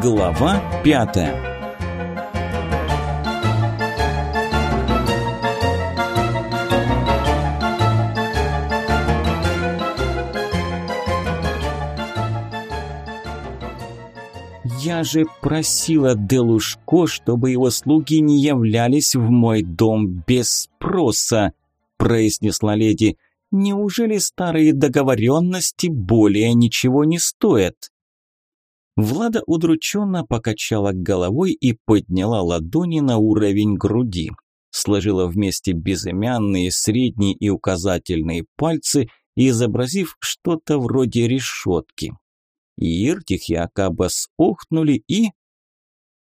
Глава пятая «Я же просила Делушко, чтобы его слуги не являлись в мой дом без спроса», произнесла леди. «Неужели старые договоренности более ничего не стоят?» Влада удрученно покачала головой и подняла ладони на уровень груди. Сложила вместе безымянные, средние и указательные пальцы, изобразив что-то вроде решетки. Иртих и Акабас охнули и...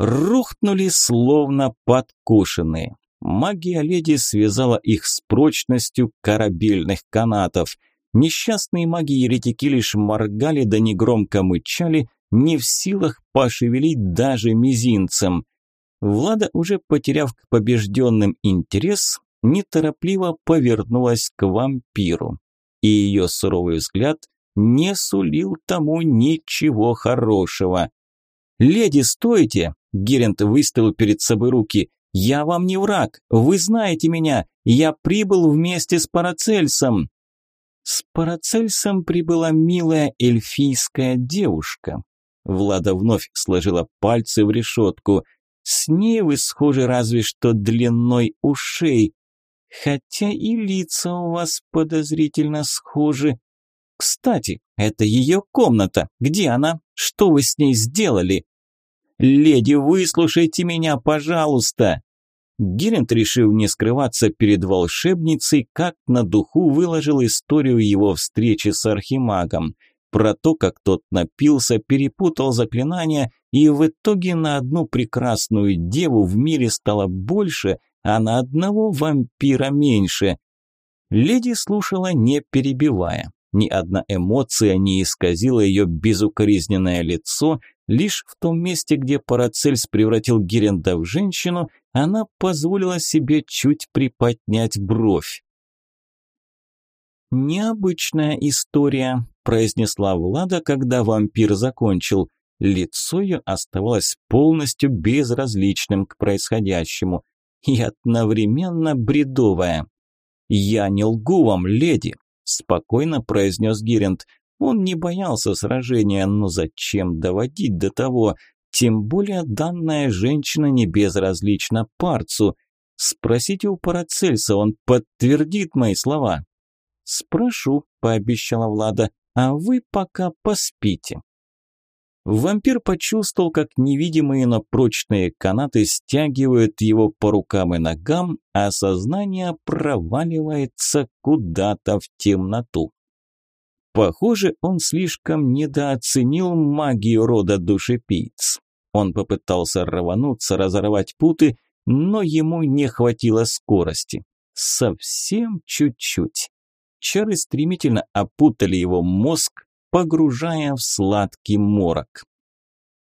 рухнули, словно подкушенные. Магия леди связала их с прочностью корабельных канатов. Несчастные маги-еретики лишь моргали да негромко мычали, не в силах пошевелить даже мизинцем. Влада, уже потеряв к побежденным интерес, неторопливо повернулась к вампиру. И ее суровый взгляд не сулил тому ничего хорошего. «Леди, стойте!» – Герент выставил перед собой руки. «Я вам не враг, вы знаете меня, я прибыл вместе с Парацельсом». С Парацельсом прибыла милая эльфийская девушка, Влада вновь сложила пальцы в решетку. С ней вы схожи разве что длиной ушей. Хотя и лица у вас подозрительно схожи. Кстати, это ее комната. Где она? Что вы с ней сделали? Леди, выслушайте меня, пожалуйста. Герент, решив не скрываться перед волшебницей, как на духу выложил историю его встречи с архимагом про то, как тот напился, перепутал заклинания, и в итоге на одну прекрасную деву в мире стало больше, а на одного вампира меньше. Леди слушала, не перебивая. Ни одна эмоция не исказила ее безукоризненное лицо, лишь в том месте, где Парацельс превратил Геренда в женщину, она позволила себе чуть приподнять бровь. «Необычная история», – произнесла Влада, когда вампир закончил. Лицо ее оставалось полностью безразличным к происходящему и одновременно бредовое. «Я не лгу вам, леди», – спокойно произнес Герент. Он не боялся сражения, но зачем доводить до того? Тем более данная женщина не безразлична парцу. Спросите у Парацельса, он подтвердит мои слова. «Спрошу», – пообещала Влада, – «а вы пока поспите». Вампир почувствовал, как невидимые, но прочные канаты стягивают его по рукам и ногам, а сознание проваливается куда-то в темноту. Похоже, он слишком недооценил магию рода душепийц. Он попытался рвануться, разорвать путы, но ему не хватило скорости. Совсем чуть-чуть чары стремительно опутали его мозг, погружая в сладкий морок.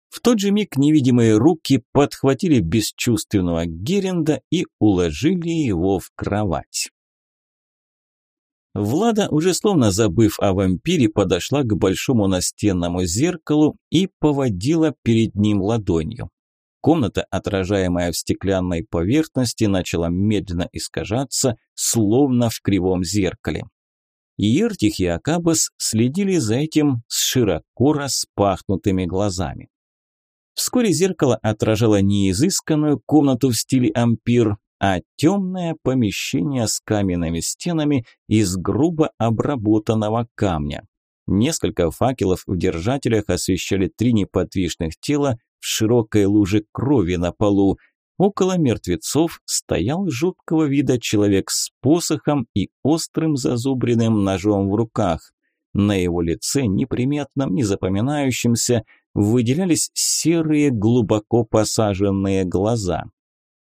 В тот же миг невидимые руки подхватили бесчувственного Геренда и уложили его в кровать. Влада, уже словно забыв о вампире, подошла к большому настенному зеркалу и поводила перед ним ладонью. Комната, отражаемая в стеклянной поверхности, начала медленно искажаться, словно в кривом зеркале. Ертих и Акабас следили за этим с широко распахнутыми глазами. Вскоре зеркало отражало не изысканную комнату в стиле ампир, а темное помещение с каменными стенами из грубо обработанного камня. Несколько факелов в держателях освещали три неподвижных тела в широкой луже крови на полу – Около мертвецов стоял жуткого вида человек с посохом и острым зазубренным ножом в руках. На его лице, неприметном, незапоминающемся, выделялись серые, глубоко посаженные глаза.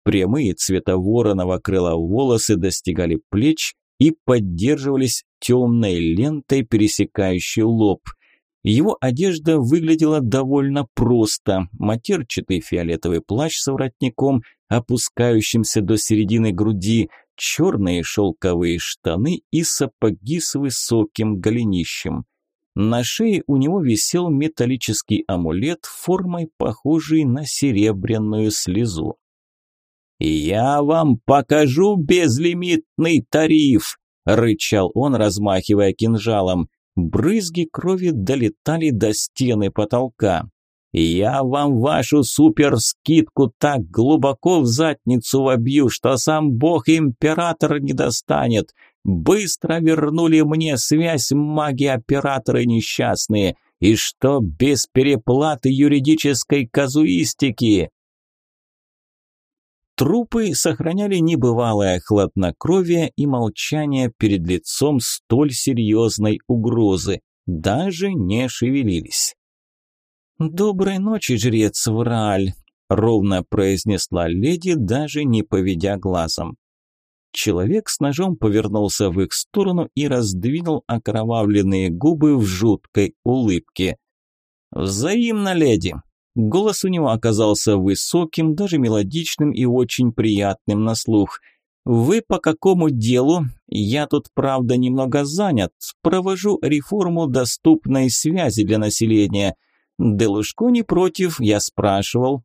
Прямые цвета вороного крыла волосы достигали плеч и поддерживались темной лентой, пересекающей лоб – его одежда выглядела довольно просто. Матерчатый фиолетовый плащ с воротником, опускающимся до середины груди, черные шелковые штаны и сапоги с высоким голенищем. На шее у него висел металлический амулет формой, похожий на серебряную слезу. «Я вам покажу безлимитный тариф!» – рычал он, размахивая кинжалом. Брызги крови долетали до стены потолка. «Я вам вашу суперскидку так глубоко в задницу вобью, что сам бог-император не достанет. Быстро вернули мне связь маги-операторы несчастные, и что без переплаты юридической казуистики». Трупы сохраняли небывалое хладнокровие и молчание перед лицом столь серьезной угрозы, даже не шевелились. «Доброй ночи, жрец Врааль», – ровно произнесла леди, даже не поведя глазом. Человек с ножом повернулся в их сторону и раздвинул окровавленные губы в жуткой улыбке. «Взаимно, леди!» Голос у него оказался высоким, даже мелодичным и очень приятным на слух. «Вы по какому делу? Я тут, правда, немного занят. Провожу реформу доступной связи для населения. Делушко не против, я спрашивал».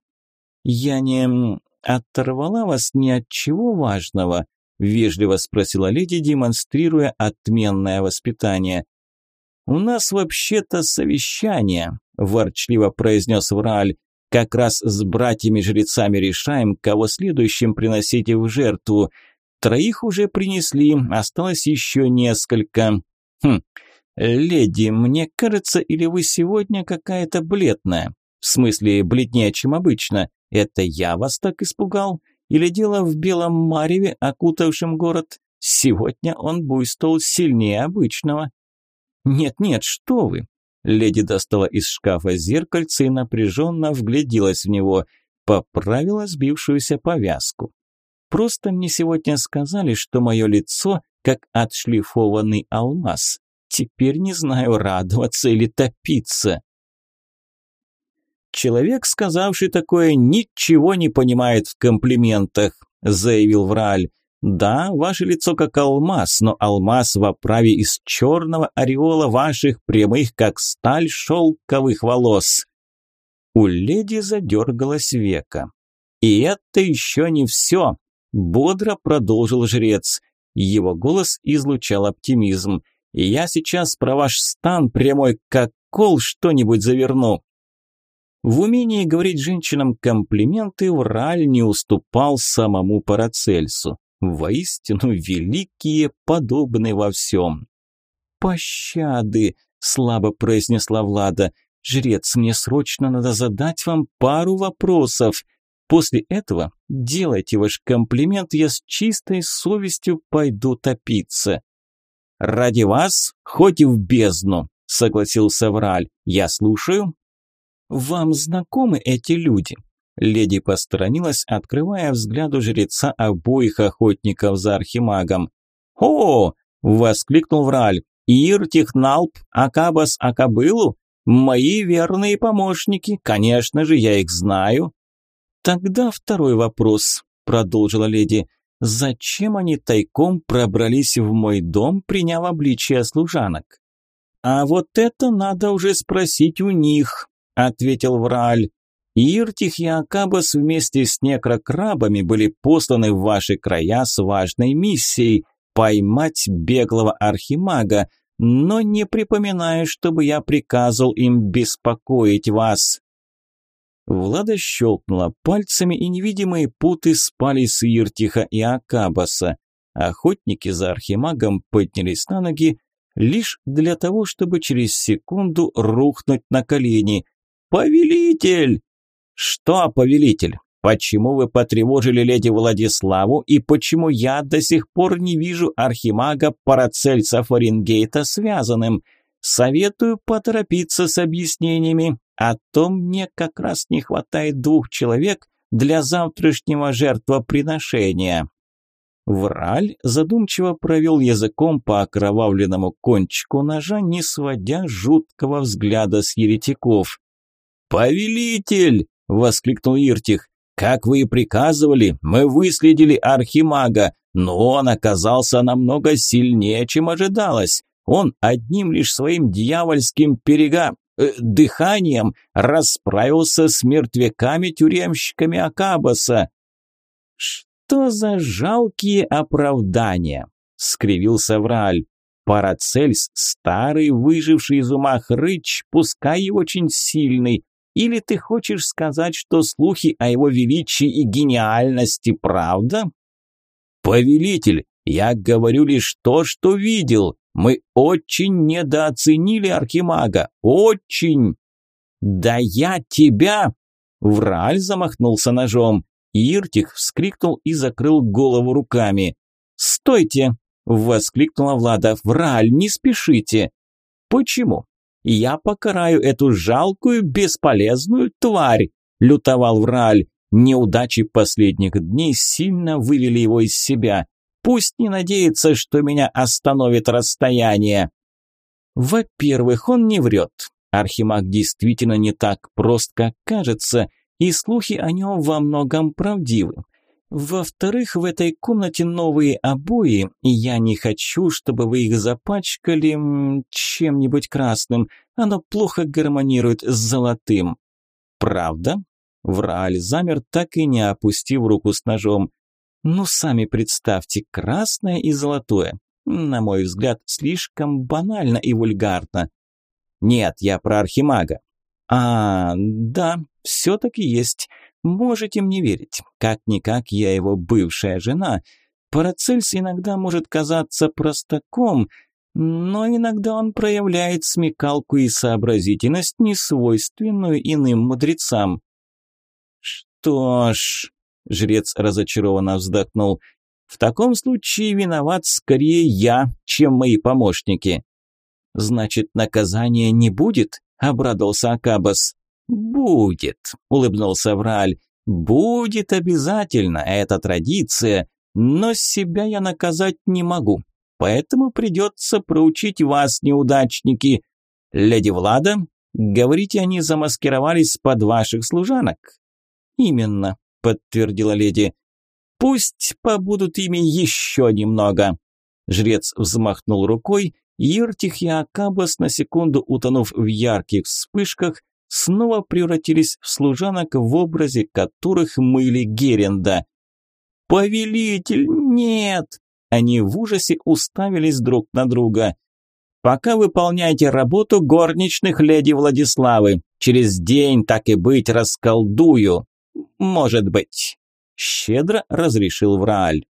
«Я не оторвала вас ни от чего важного?» – вежливо спросила леди, демонстрируя отменное воспитание. «У нас вообще-то совещание», – ворчливо произнес Врааль. «Как раз с братьями-жрецами решаем, кого следующим приносить в жертву. Троих уже принесли, осталось еще несколько. Хм, леди, мне кажется, или вы сегодня какая-то бледная? В смысле, бледнее, чем обычно. Это я вас так испугал? Или дело в белом мареве, окутавшем город? Сегодня он буйствовал сильнее обычного». «Нет-нет, что вы!» Леди достала из шкафа зеркальце и напряженно вгляделась в него, поправила сбившуюся повязку. «Просто мне сегодня сказали, что мое лицо как отшлифованный алмаз. Теперь не знаю, радоваться или топиться». «Человек, сказавший такое, ничего не понимает в комплиментах», заявил Врааль. Да, ваше лицо как алмаз, но алмаз в оправе из черного ореола ваших прямых, как сталь, шелковых волос. У леди задергалась века. И это еще не все, бодро продолжил жрец. Его голос излучал оптимизм. Я сейчас про ваш стан прямой, как кол, что-нибудь заверну. В умении говорить женщинам комплименты Враль не уступал самому Парацельсу. Воистину великие подобны во всем. «Пощады!» – слабо произнесла Влада. «Жрец, мне срочно надо задать вам пару вопросов. После этого делайте ваш комплимент, я с чистой совестью пойду топиться». «Ради вас хоть и в бездну», – согласился Враль. «Я слушаю». «Вам знакомы эти люди?» Леди посторонилась, открывая взгляду жреца обоих охотников за архимагом. «О!» – воскликнул Враль. «Ир, Техналп, Акабас, Акабылу? Мои верные помощники, конечно же, я их знаю». «Тогда второй вопрос», – продолжила леди. «Зачем они тайком пробрались в мой дом, приняв обличие служанок?» «А вот это надо уже спросить у них», – ответил Врааль. Иртих и Акабас вместе с некрокрабами были посланы в ваши края с важной миссией – поймать беглого архимага, но не припоминаю, чтобы я приказывал им беспокоить вас». Влада щелкнула пальцами, и невидимые путы спали с Иртиха и Акабаса. Охотники за архимагом поднялись на ноги лишь для того, чтобы через секунду рухнуть на колени. «Повелитель!» «Что, повелитель, почему вы потревожили леди Владиславу и почему я до сих пор не вижу архимага Парацельса Фаренгейта связанным? Советую поторопиться с объяснениями, а то мне как раз не хватает двух человек для завтрашнего жертвоприношения». Враль задумчиво провел языком по окровавленному кончику ножа, не сводя жуткого взгляда с еретиков. «Повелитель!» – воскликнул Иртих. «Как вы и приказывали, мы выследили архимага, но он оказался намного сильнее, чем ожидалось. Он одним лишь своим дьявольским перега... Э, дыханием расправился с мертвяками-тюремщиками Акабаса. «Что за жалкие оправдания?» – скривился Врааль. «Парацельс – старый, выживший из ума хрыч, пускай и очень сильный. Или ты хочешь сказать, что слухи о его величии и гениальности – правда?» «Повелитель, я говорю лишь то, что видел. Мы очень недооценили Архимага. Очень!» «Да я тебя!» Врааль замахнулся ножом. Иртих вскрикнул и закрыл голову руками. «Стойте!» – воскликнула Влада. «Врааль, не спешите!» «Почему?» «Я покараю эту жалкую, бесполезную тварь!» – лютовал Врааль. Неудачи последних дней сильно вывели его из себя. Пусть не надеется, что меня остановит расстояние. Во-первых, он не врет. Архимаг действительно не так прост, как кажется, и слухи о нем во многом правдивы. Во-вторых, в этой комнате новые обои, и я не хочу, чтобы вы их запачкали чем-нибудь красным. Оно плохо гармонирует с золотым. Правда? Врааль замер, так и не опустив руку с ножом. Ну, сами представьте, красное и золотое. На мой взгляд, слишком банально и вульгарно. Нет, я про архимага. А, да, все-таки есть. Можете мне верить. Как-никак я его бывшая жена. Парацельс иногда может казаться простаком, но иногда он проявляет смекалку и сообразительность, несвойственную иным мудрецам. Что ж, жрец разочарованно вздохнул, в таком случае виноват скорее я, чем мои помощники. Значит, наказания не будет? Обрадовался Акабас. «Будет», – улыбнулся Враль. «Будет обязательно, это традиция, но себя я наказать не могу, поэтому придется проучить вас, неудачники. Леди Влада, говорите, они замаскировались под ваших служанок?» «Именно», – подтвердила леди. «Пусть побудут ими еще немного». Жрец взмахнул рукой, Иртих и Акабас, на секунду утонув в ярких вспышках, снова превратились в служанок, в образе которых мыли Геренда. «Повелитель, нет!» Они в ужасе уставились друг на друга. «Пока выполняйте работу горничных леди Владиславы. Через день, так и быть, расколдую. Может быть». Щедро разрешил Врааль.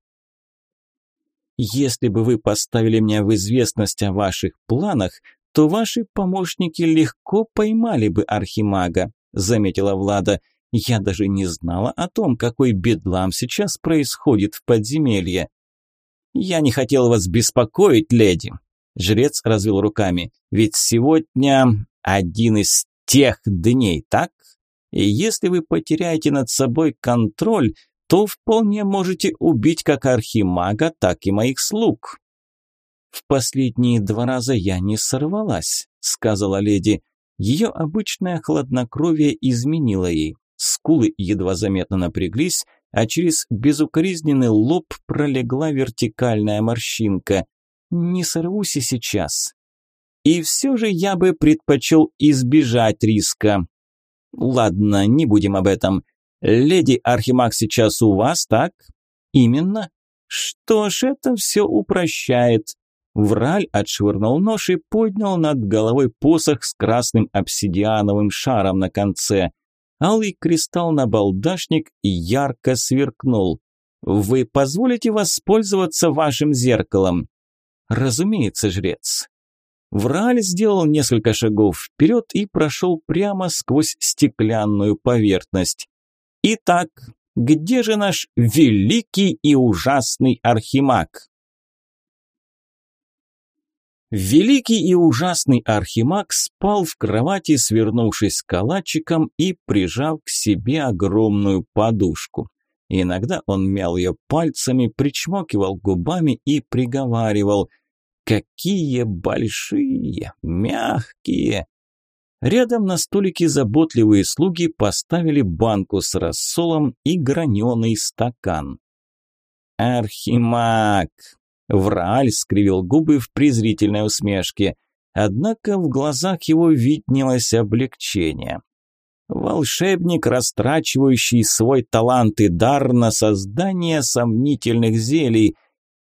«Если бы вы поставили меня в известность о ваших планах, то ваши помощники легко поймали бы архимага», – заметила Влада. «Я даже не знала о том, какой бедлам сейчас происходит в подземелье». «Я не хотел вас беспокоить, леди», – жрец развел руками. «Ведь сегодня один из тех дней, так? И если вы потеряете над собой контроль, то вполне можете убить как архимага, так и моих слуг». «В последние два раза я не сорвалась», – сказала леди. Ее обычное хладнокровие изменило ей. Скулы едва заметно напряглись, а через безукоризненный лоб пролегла вертикальная морщинка. «Не сорвусь и сейчас». «И все же я бы предпочел избежать риска». «Ладно, не будем об этом. Леди Архимаг сейчас у вас, так?» «Именно». «Что ж, это все упрощает. Враль отшвырнул нож и поднял над головой посох с красным обсидиановым шаром на конце. Алый кристалл на балдашник ярко сверкнул. «Вы позволите воспользоваться вашим зеркалом?» «Разумеется, жрец». Враль сделал несколько шагов вперед и прошел прямо сквозь стеклянную поверхность. «Итак, где же наш великий и ужасный архимаг?» Великий и ужасный архимаг спал в кровати, свернувшись калачиком и прижав к себе огромную подушку. Иногда он мял ее пальцами, причмокивал губами и приговаривал «Какие большие, мягкие!» Рядом на столике заботливые слуги поставили банку с рассолом и граненый стакан. «Архимаг!» Врааль скривил губы в презрительной усмешке. Однако в глазах его виднелось облегчение. Волшебник, растрачивающий свой талант и дар на создание сомнительных зелий.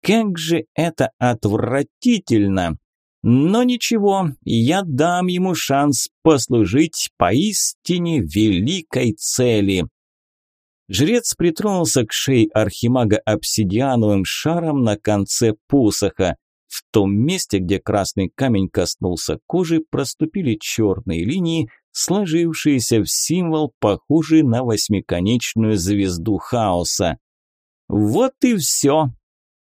Как же это отвратительно! Но ничего, я дам ему шанс послужить поистине великой цели. Жрец притронулся к шее архимага обсидиановым шаром на конце посоха. В том месте, где красный камень коснулся кожи, проступили черные линии, сложившиеся в символ, похожий на восьмиконечную звезду хаоса. Вот и все.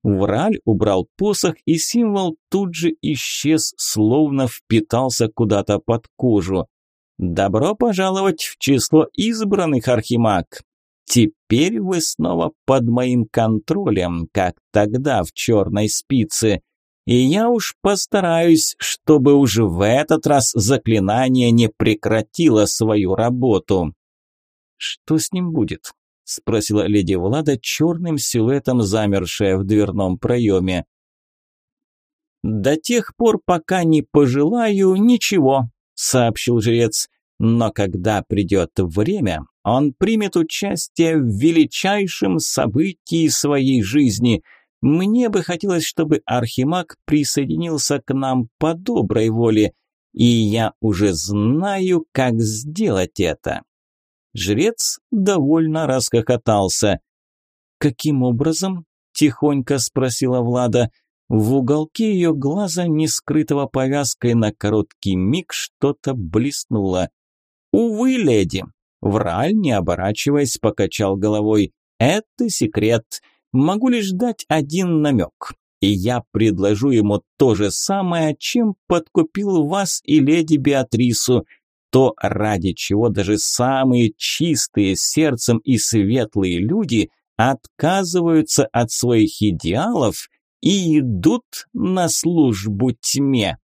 Враль убрал посох, и символ тут же исчез, словно впитался куда-то под кожу. «Добро пожаловать в число избранных, Архимаг! Теперь вы снова под моим контролем, как тогда в черной спице. И я уж постараюсь, чтобы уже в этот раз заклинание не прекратило свою работу. Что с ним будет? спросила леди Влада, черным силуэтом замершая в дверном проеме. До тех пор, пока не пожелаю ничего, сообщил жрец. Но когда придет время, он примет участие в величайшем событии своей жизни. Мне бы хотелось, чтобы Архимаг присоединился к нам по доброй воле, и я уже знаю, как сделать это. Жрец довольно расхохотался. «Каким образом?» – тихонько спросила Влада. В уголке ее глаза, не скрытого повязкой на короткий миг, что-то блеснуло. «Увы, леди!» Враль, не оборачиваясь, покачал головой. «Это секрет. Могу лишь дать один намек. И я предложу ему то же самое, чем подкупил вас и леди Беатрису. То, ради чего даже самые чистые сердцем и светлые люди отказываются от своих идеалов и идут на службу тьме».